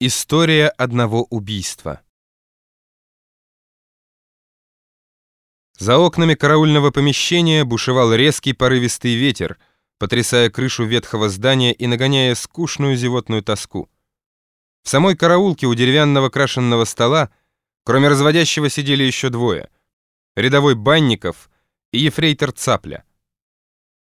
История одного убийства. За окнами караульного помещения бушевал резкий порывистый ветер, потрясая крышу ветхого здания и нагоняя скучную зевотную тоску. В самой караулке у деревянного крашенного стола, кроме разводящего, сидели еще двое. Рядовой Банников и ефрейтор Цапля.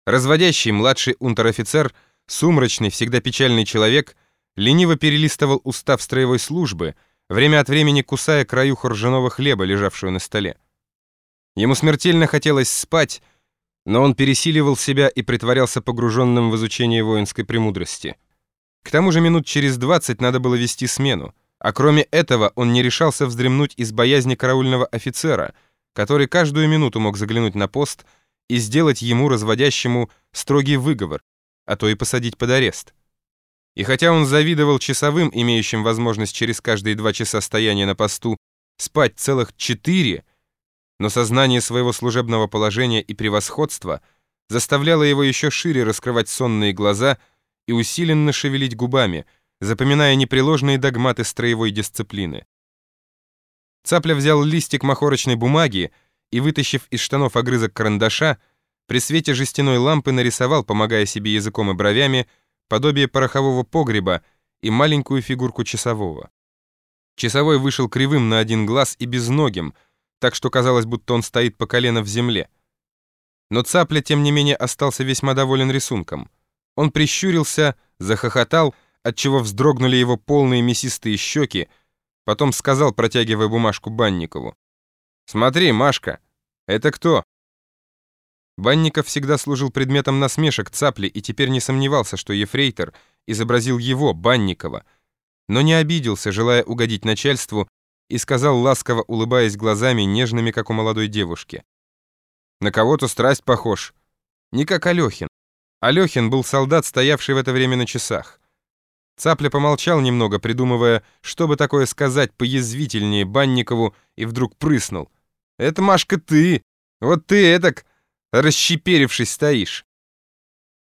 Разводящий младший унтер-офицер, сумрачный, всегда печальный человек — лениво перелистывал устав строевой службы, время от времени кусая краюху ржаного хлеба, лежавшую на столе. Ему смертельно хотелось спать, но он пересиливал себя и притворялся погруженным в изучение воинской премудрости. К тому же минут через двадцать надо было вести смену, а кроме этого он не решался вздремнуть из боязни караульного офицера, который каждую минуту мог заглянуть на пост и сделать ему, разводящему, строгий выговор, а то и посадить под арест. И хотя он завидовал часовым, имеющим возможность через каждые два часа стояния на посту спать целых четыре, но сознание своего служебного положения и превосходства заставляло его еще шире раскрывать сонные глаза и усиленно шевелить губами, запоминая непреложные догматы строевой дисциплины. Цапля взял листик махорочной бумаги и, вытащив из штанов огрызок карандаша, при свете жестяной лампы нарисовал, помогая себе языком и бровями, подобие порохового погреба и маленькую фигурку часового. Часовой вышел кривым на один глаз и безногим, так что казалось, будто он стоит по колено в земле. Но Цапля, тем не менее, остался весьма доволен рисунком. Он прищурился, захохотал, отчего вздрогнули его полные мясистые щеки, потом сказал, протягивая бумажку Банникову. «Смотри, Машка, это кто?» Банников всегда служил предметом насмешек цапли и теперь не сомневался, что ефрейтор изобразил его, Банникова, но не обиделся, желая угодить начальству, и сказал, ласково улыбаясь глазами, нежными, как у молодой девушки. «На кого-то страсть похож. Не как Алехин. Алехин был солдат, стоявший в это время на часах». Цапля помолчал немного, придумывая, что бы такое сказать поязвительнее Банникову, и вдруг прыснул. «Это, Машка, ты! Вот ты этак расщеперившись стоишь?»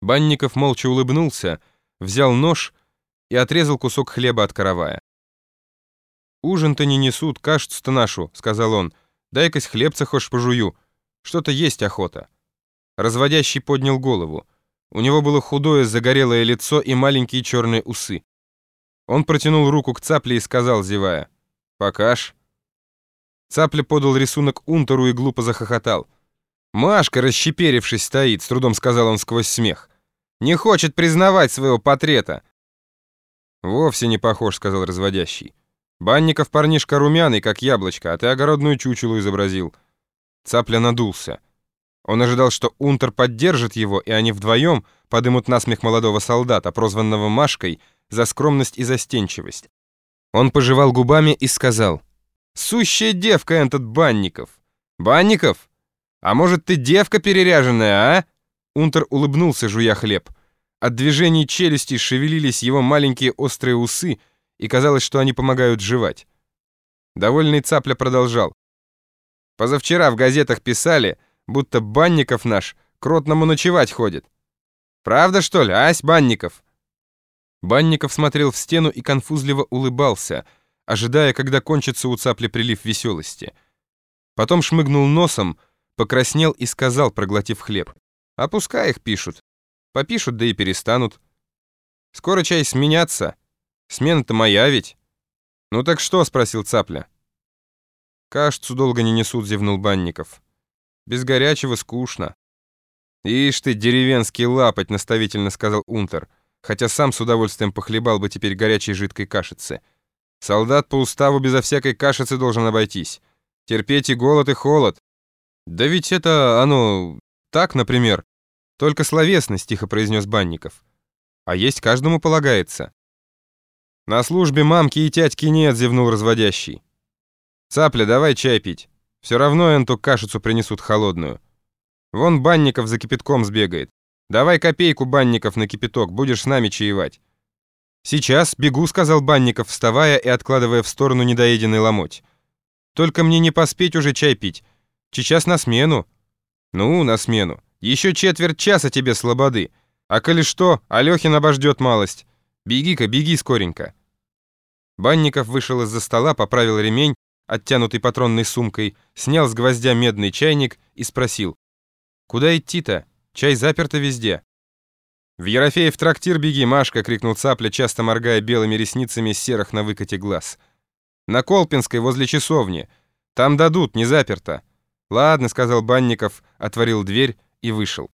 Банников молча улыбнулся, взял нож и отрезал кусок хлеба от каравая. «Ужин-то не несут, кашицу-то нашу», — сказал он. «Дай-кась хлебца хошь пожую. Что-то есть охота». Разводящий поднял голову. У него было худое загорелое лицо и маленькие черные усы. Он протянул руку к цапле и сказал, зевая, «Покаж». Цапля подал рисунок Унтеру и глупо захохотал. «Машка, расщеперившись, стоит», — с трудом сказал он сквозь смех. «Не хочет признавать своего портрета». «Вовсе не похож», — сказал разводящий. «Банников парнишка румяный, как яблочко, а ты огородную чучелу изобразил». Цапля надулся. Он ожидал, что Унтер поддержит его, и они вдвоем подымут насмех молодого солдата, прозванного Машкой, за скромность и застенчивость. Он пожевал губами и сказал, «Сущая девка этот Банников! Банников, «А может, ты девка переряженная, а?» Унтер улыбнулся, жуя хлеб. От движений челюсти шевелились его маленькие острые усы, и казалось, что они помогают жевать. Довольный цапля продолжал. «Позавчера в газетах писали, будто Банников наш к ротному ночевать ходит. Правда, что ли, ась, Банников?» Банников смотрел в стену и конфузливо улыбался, ожидая, когда кончится у цапли прилив веселости. Потом шмыгнул носом, Покраснел и сказал, проглотив хлеб. «А их пишут. Попишут, да и перестанут. Скоро чай сменяться. Смена-то моя ведь». «Ну так что?» — спросил Цапля. «Кашицу долго не несут», — зевнул Банников. «Без горячего скучно». «Ишь ты, деревенский лапоть», — наставительно сказал Унтер, хотя сам с удовольствием похлебал бы теперь горячей жидкой кашицы. «Солдат по уставу безо всякой кашицы должен обойтись. Терпеть и голод, и холод. «Да ведь это оно... так, например. Только словесность», — тихо произнес Банников. «А есть каждому полагается». «На службе мамки и тятьки нет», — зевнул разводящий. «Цапля, давай чай пить. Все равно энту кашицу принесут холодную. Вон Банников за кипятком сбегает. Давай копейку, Банников, на кипяток, будешь с нами чаевать». «Сейчас бегу», — сказал Банников, вставая и откладывая в сторону недоеденный ломоть. «Только мне не поспеть уже чай пить. Сейчас на смену. Ну, на смену. Еще четверть часа тебе слободы. А коли что, Алехин обождет малость. Беги-ка, беги скоренько. Банников вышел из-за стола, поправил ремень, оттянутый патронной сумкой, снял с гвоздя медный чайник и спросил. «Куда идти-то? Чай заперто везде». «В Ерофеев трактир беги, Машка!» — крикнул цапля, часто моргая белыми ресницами серых на выкате глаз. «На Колпинской, возле часовни. Там дадут, не заперто». «Ладно», — сказал Банников, отворил дверь и вышел.